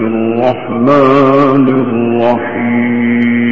الرحمن الرحيم.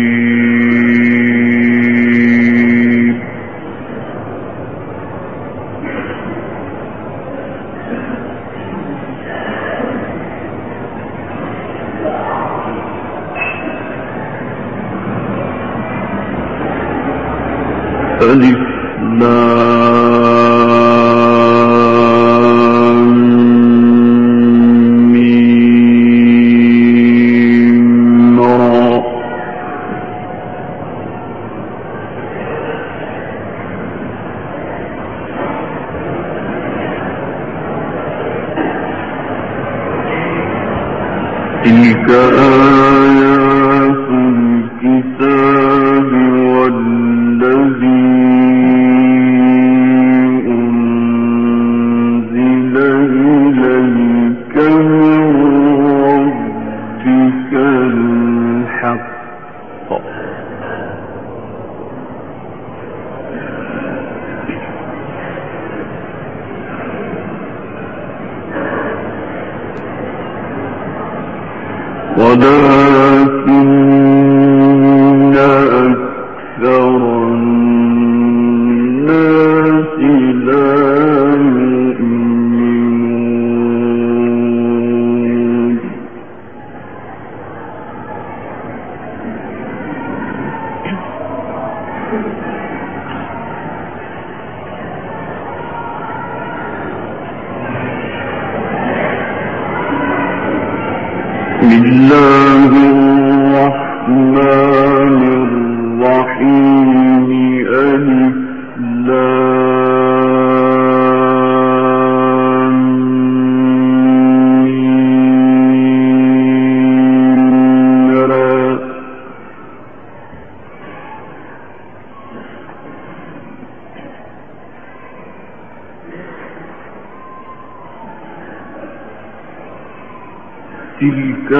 تلك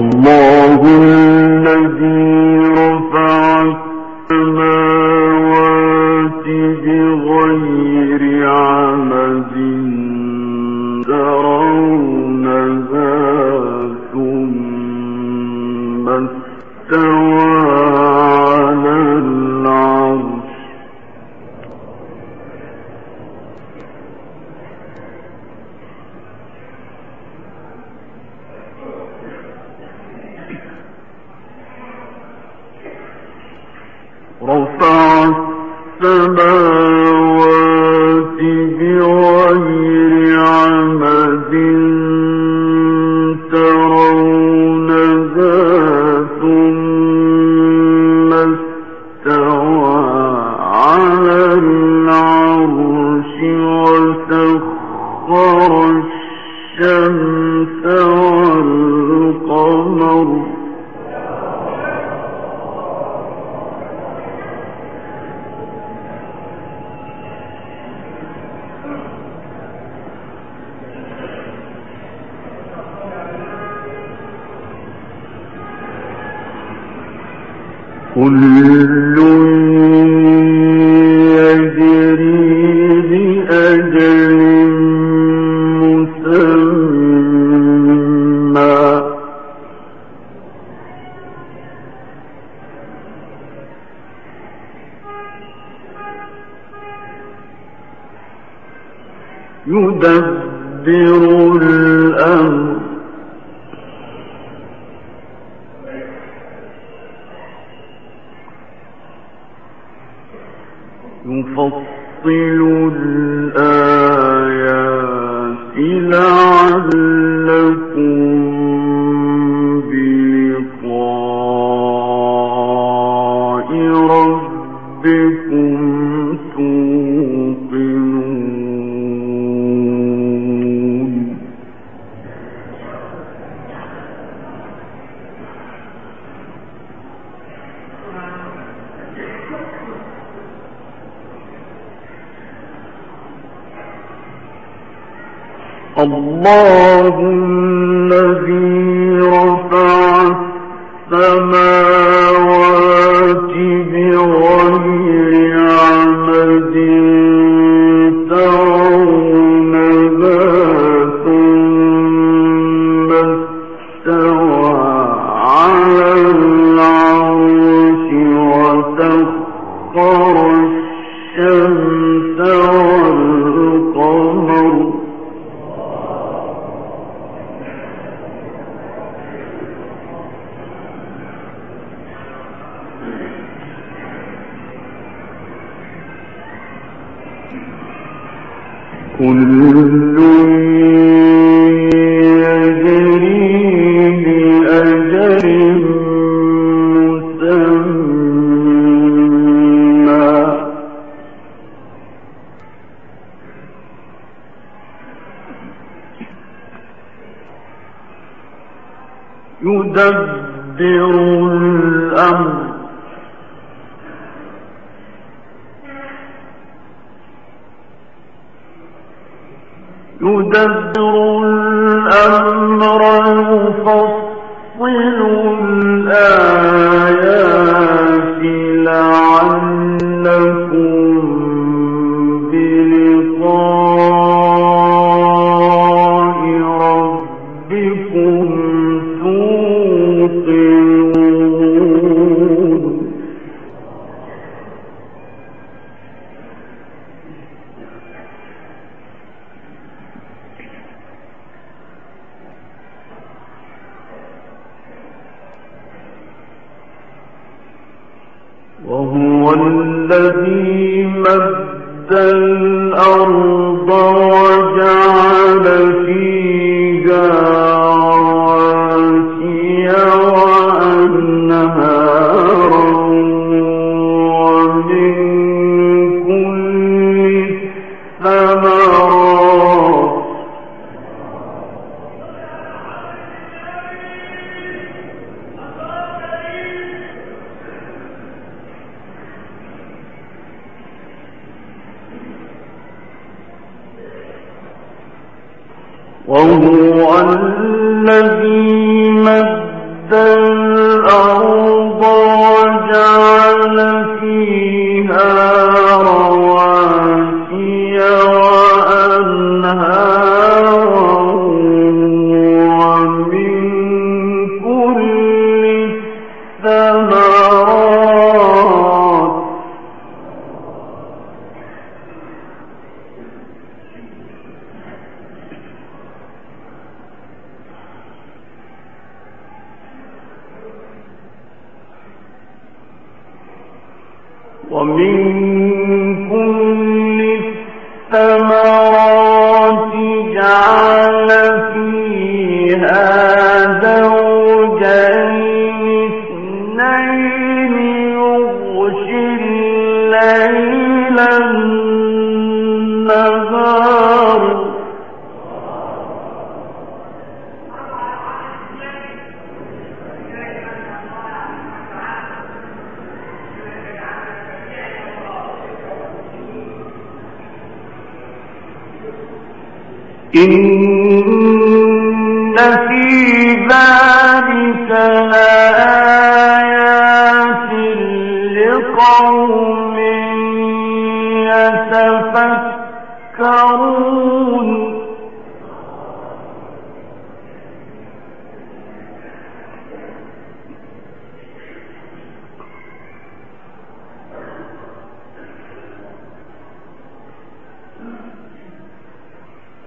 الله الله كل وهو الذي مد الأرض وجعل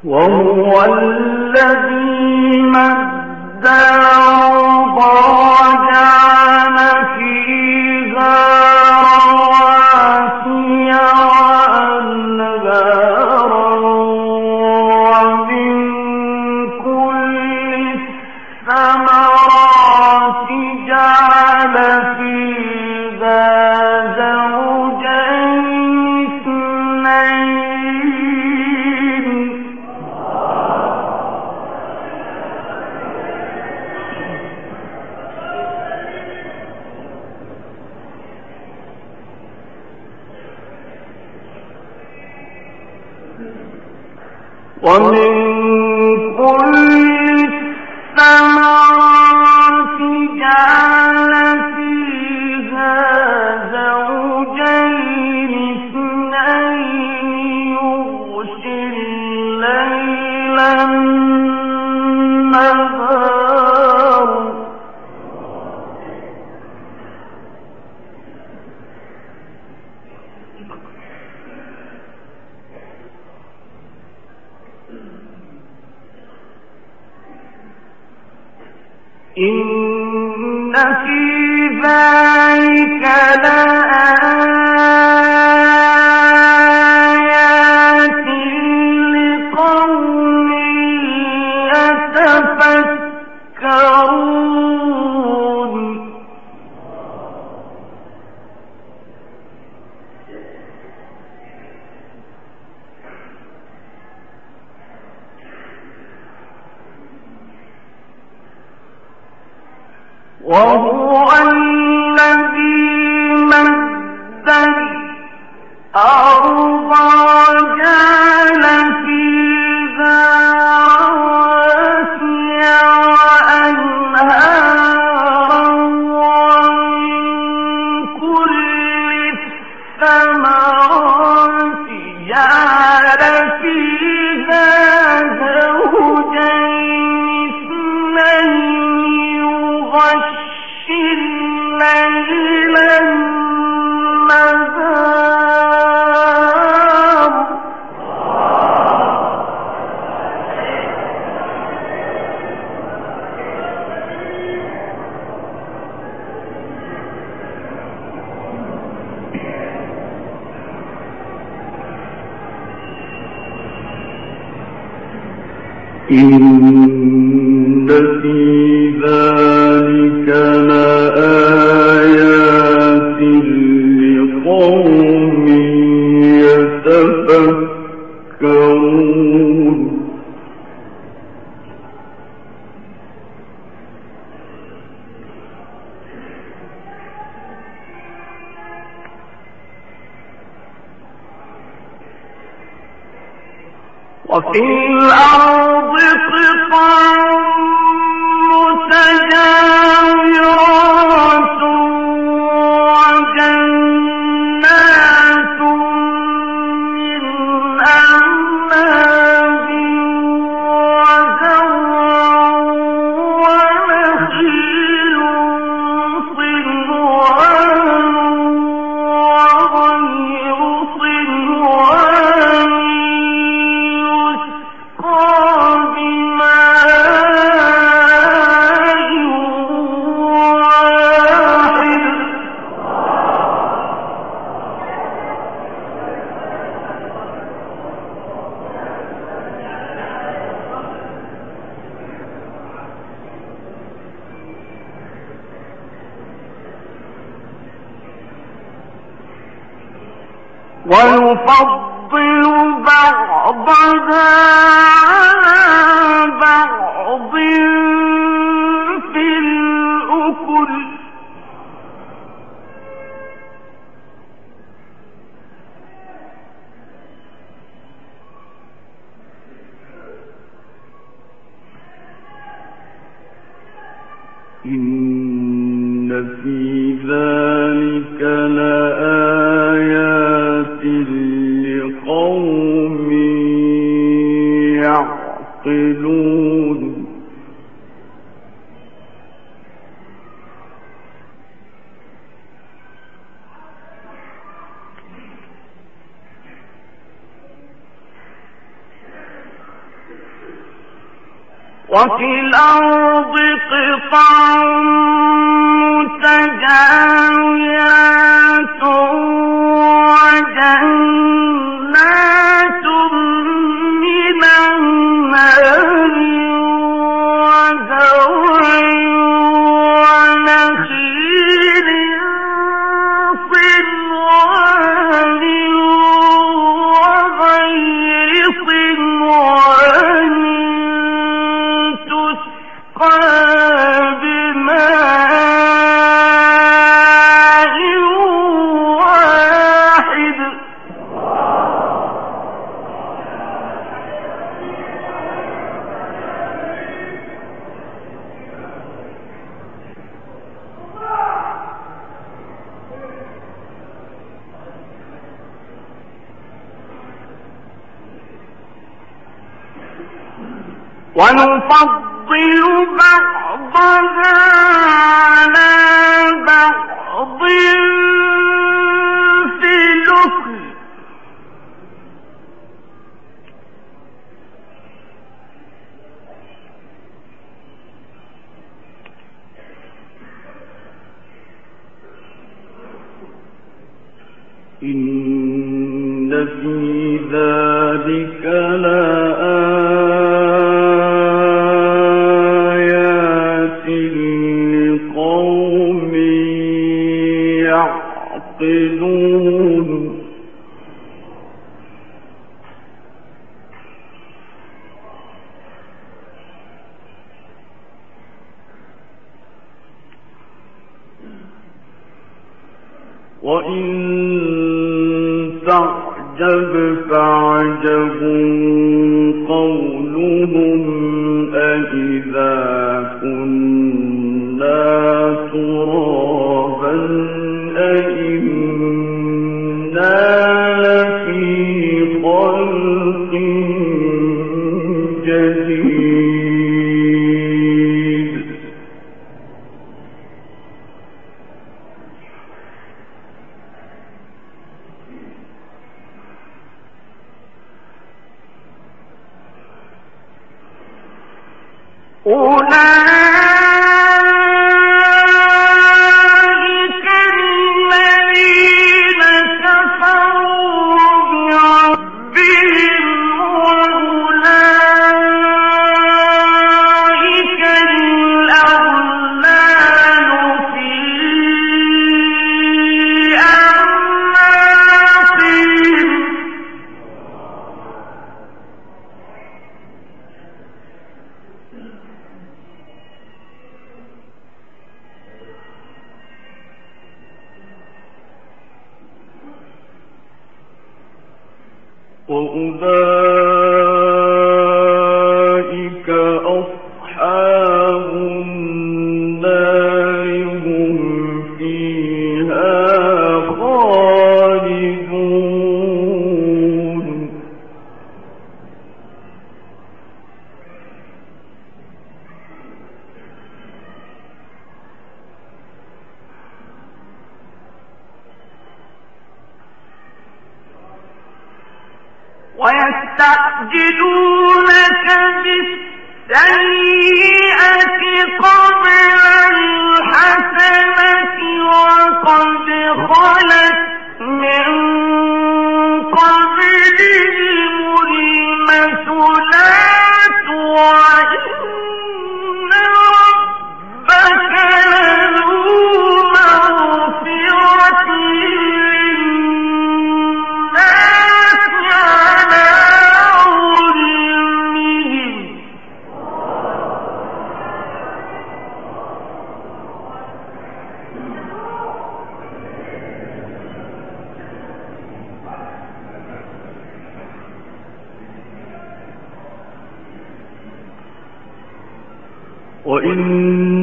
وهو الذي مد الأرض ومن وهو الذي ونفضل بعضها وفي الأرض قطع متجاويات 呃。وإن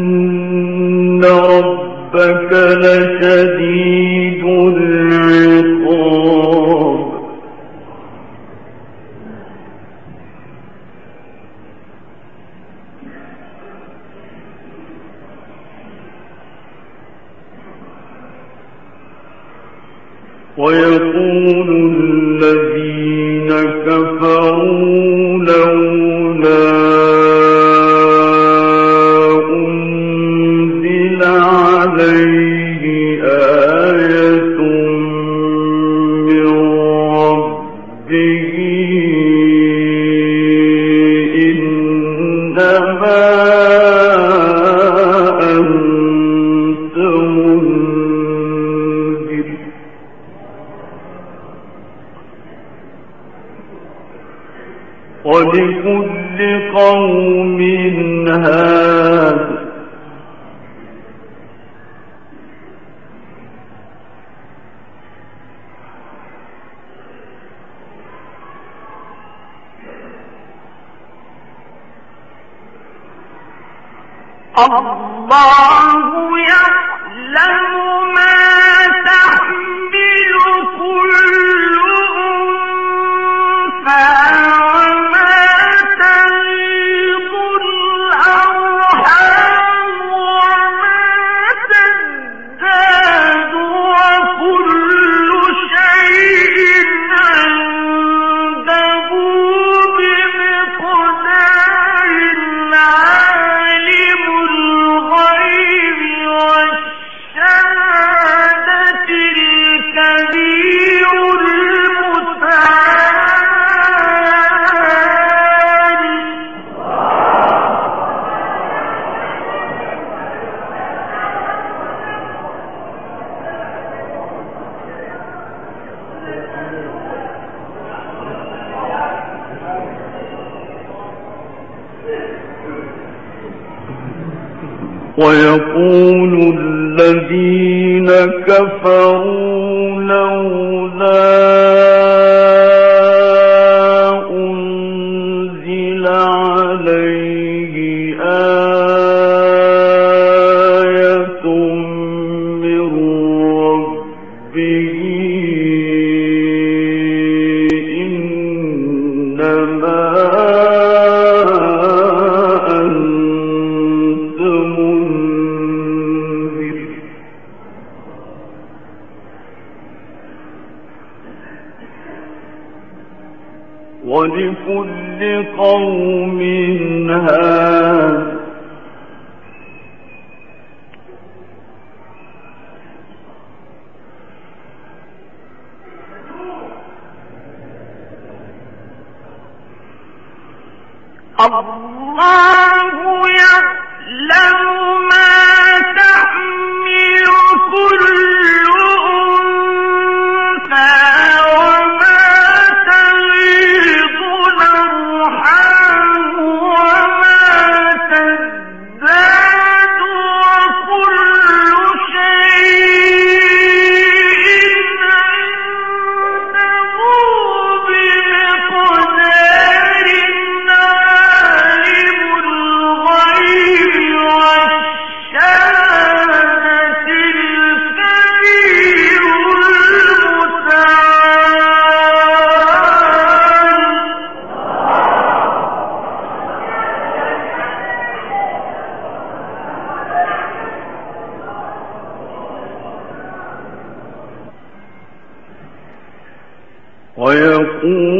ولكل قوم هاد. الله قوم الله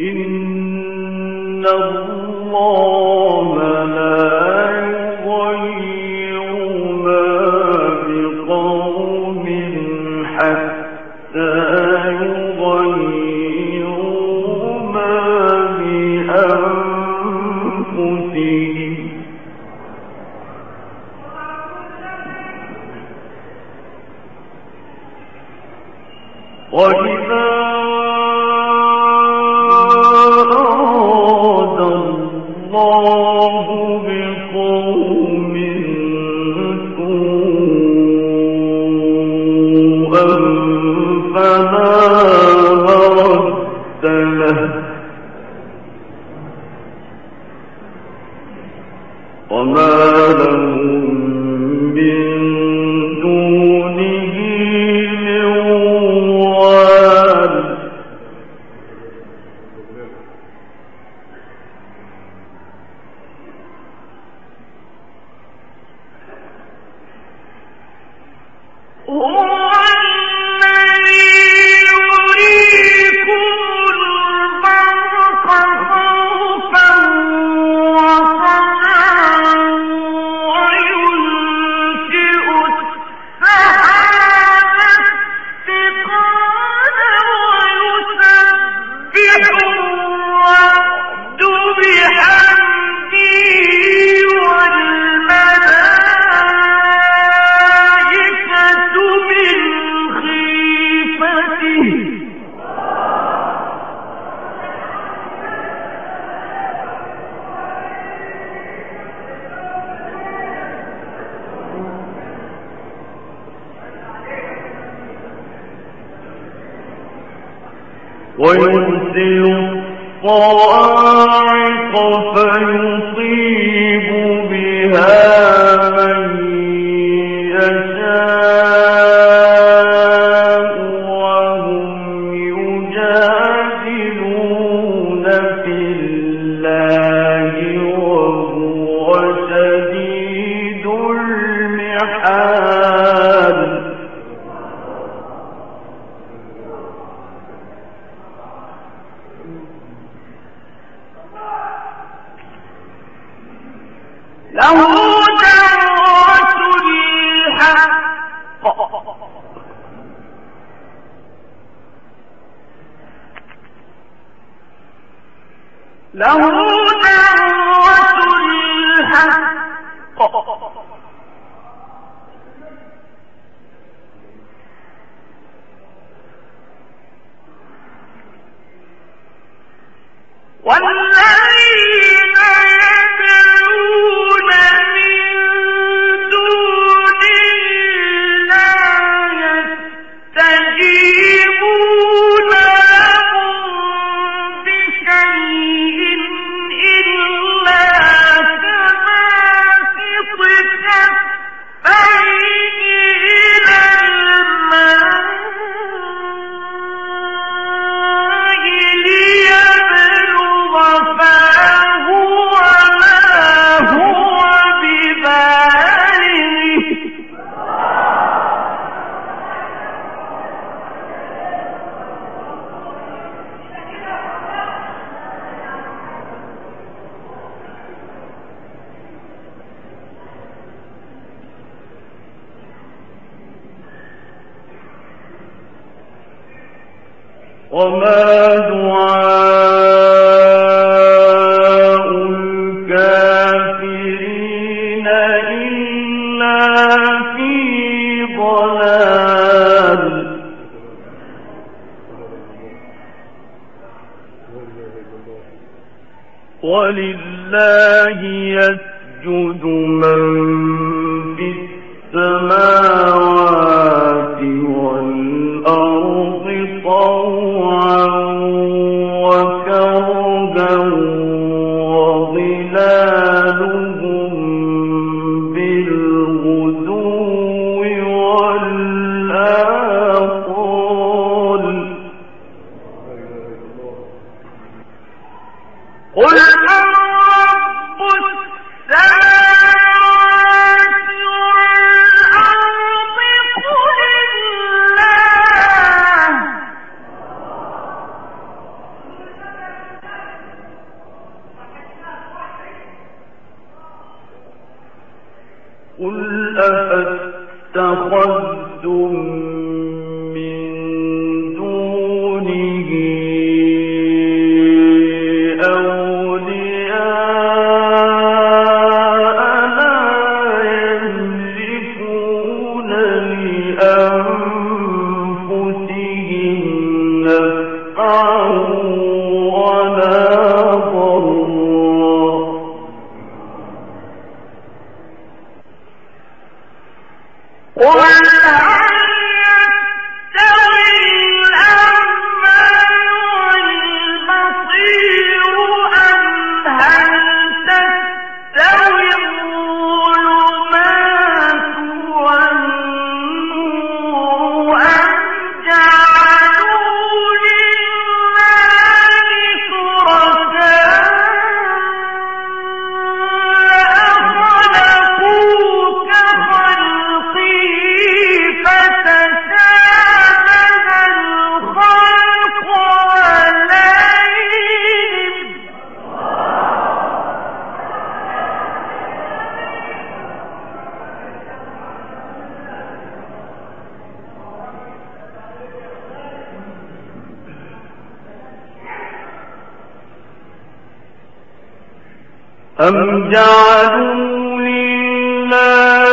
إن الله الصاعق فينظر ولله يسجد من أم جعلوا لله